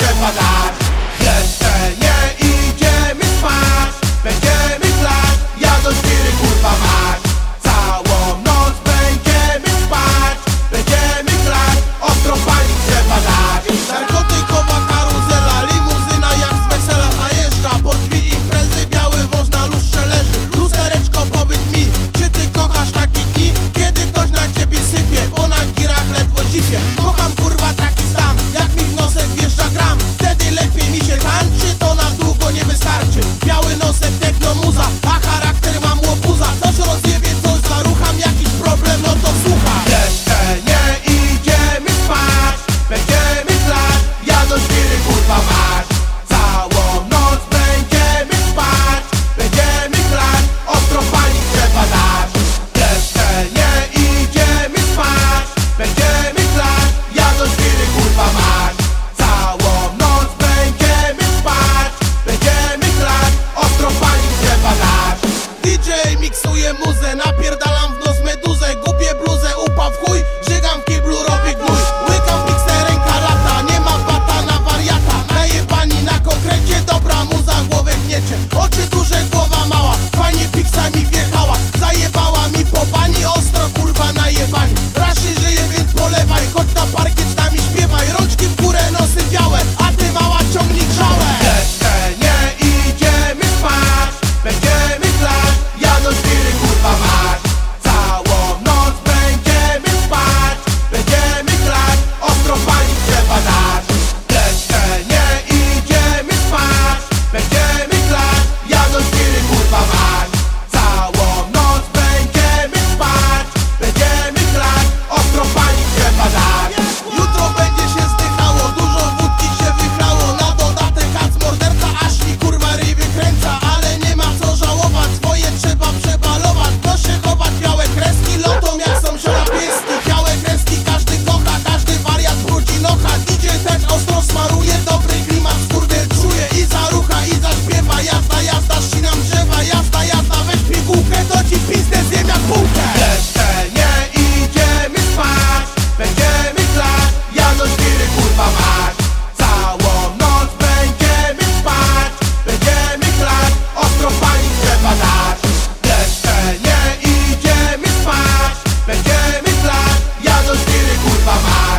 Jön madár, my mind.